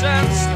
sense